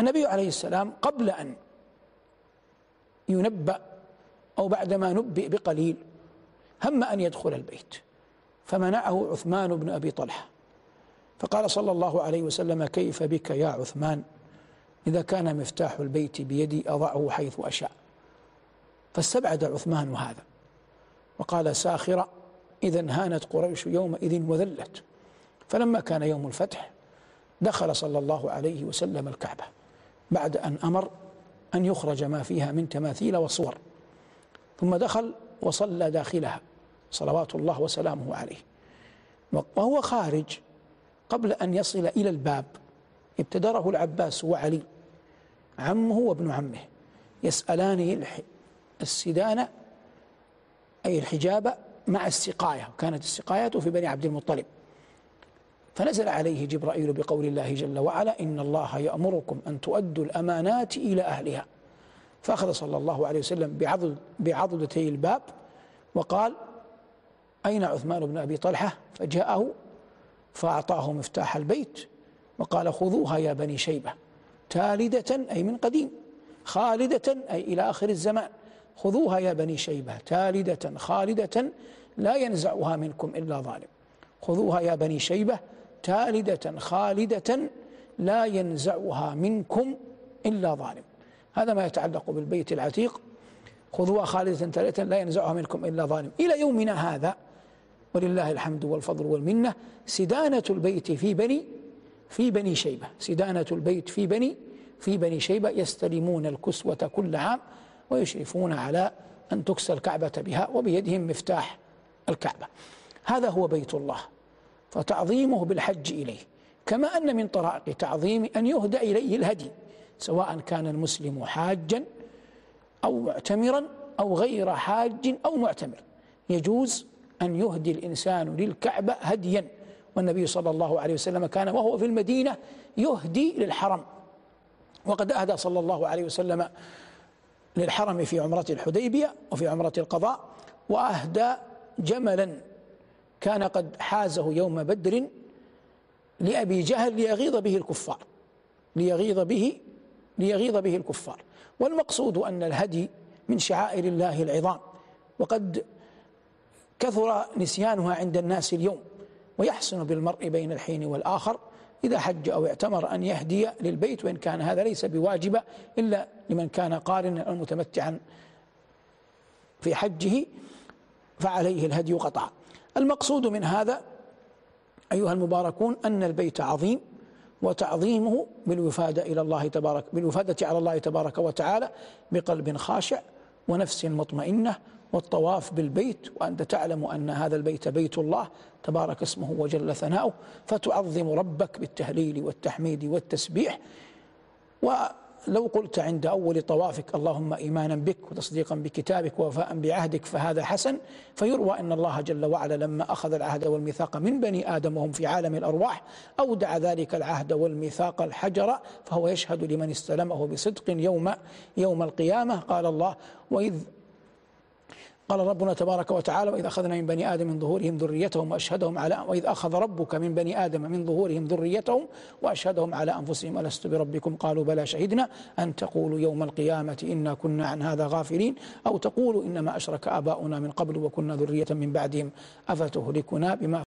النبي عليه السلام قبل أن ينبأ أو بعدما نبئ بقليل هم أن يدخل البيت فمنعه عثمان بن أبي طلحة. فقال صلى الله عليه وسلم كيف بك يا عثمان؟ إذا كان مفتاح البيت بيدي أضعه حيث أشاء. فاستبعد عثمان هذا وقال ساخرة إذا هانت قريش يومئذ وذلت. فلما كان يوم الفتح دخل صلى الله عليه وسلم الكعبة. بعد أن أمر أن يخرج ما فيها من تماثيل وصور ثم دخل وصلى داخلها صلوات الله وسلامه عليه. وهو خارج قبل أن يصل إلى الباب ابتدره العباس وعلي عمه وابن عمه يسألان السدانة أي الحجاب مع السقاية كانت السقاية في بني عبد المطلب. فنزل عليه جبرائيل بقول الله جل وعلا إن الله يأمركم أن تؤدوا الأمانات إلى أهلها. فأخذ صلى الله عليه وسلم بعضد بعضدتي الباب وقال أين عثمان بن أبي طلحة؟ فجاءه فأعطاه مفتاح البيت وقال خذوها يا بني شيبة تالدة أي من قديم خالدة أي إلى آخر الزمان خذوها يا بني شيبة تالدة خالدة لا ينزعها منكم إلا ظالم خذوها يا بني شيبة تالدة خالدة لا ينزعها منكم إلا ظالم. هذا ما يتعلق بالبيت العتيق. خذوها خالدة تالدة لا ينزعها منكم إلا ظالم. إلى يومنا هذا ولله الحمد والفضل والمنة سدانة البيت في بني في بني شيبة. سدانة البيت في بني في بني شيبة يستلمون الكسوة كل عام ويشرفون على أن تكسى الكعبة بها وبيدهم مفتاح الكعبة. هذا هو بيت الله. فتعظيمه بالحج إليه. كما أن من طرائق تعظيم أن يهدى إليه الهدي سواء كان المسلم حاجا أو معتمرا أو غير حاج أو معتمر. يجوز أن يهدي الإنسان للكعبة هديا. والنبي صلى الله عليه وسلم كان وهو في المدينة يهدي للحرم. وقد أهدى صلى الله عليه وسلم للحرم في عمرة الحديبية وفي عمرة القضاء وأهدى جملا. كان قد حازه يوم بدر لأبي جهل ليغيظ به الكفار ليغيظ به ليغيظ به الكفار. والمقصود أن الهدي من شعائر الله العظام وقد كثر نسيانها عند الناس اليوم ويحسن بالمرء بين الحين والآخر إذا حج أو اعتمر أن يهدي للبيت وإن كان هذا ليس بواجبة إلا لمن كان قارنا أو متمتعا في حجه فعليه الهدي قطعا. المقصود من هذا أيها المباركون أن البيت عظيم وتعظيمه بالوفادة إلى الله تبارك بالوفادة على الله تبارك وتعالى بقلب خاشع ونفس مطمئنة والطواف بالبيت وأنت تعلم أن هذا البيت بيت الله تبارك اسمه وجل ثناؤه فتعظم ربك بالتهليل والتحميد والتسبيح ولو قلت عند أول طوافك اللهم إيمانا بك وتصديقا بكتابك ووفاء بعهدك فهذا حسن فيروى أن الله جل وعلا لما أخذ العهد والميثاق من بني آدم وهم في عالم الأرواح أودع ذلك العهد والميثاق الحجر فهو يشهد لمن استلمه بصدق يوم يوم القيامة. قال الله وإذ قال ربنا تبارك وتعالى وإذ أخذنا من بني آدم من ظهورهم ذريتهم وأشهدهم على وإذ أخذ ربك من بني آدم من ظهورهم ذريتهم وأشهدهم على أنفسهم ألست بربكم؟ قالوا بلى شهدنا أن تقولوا يوم القيامة إنا كنا عن هذا غافلين أو تقولوا إنما أشرك آباؤنا من قبل وكنا ذرية من بعدهم أفتهلكنا بما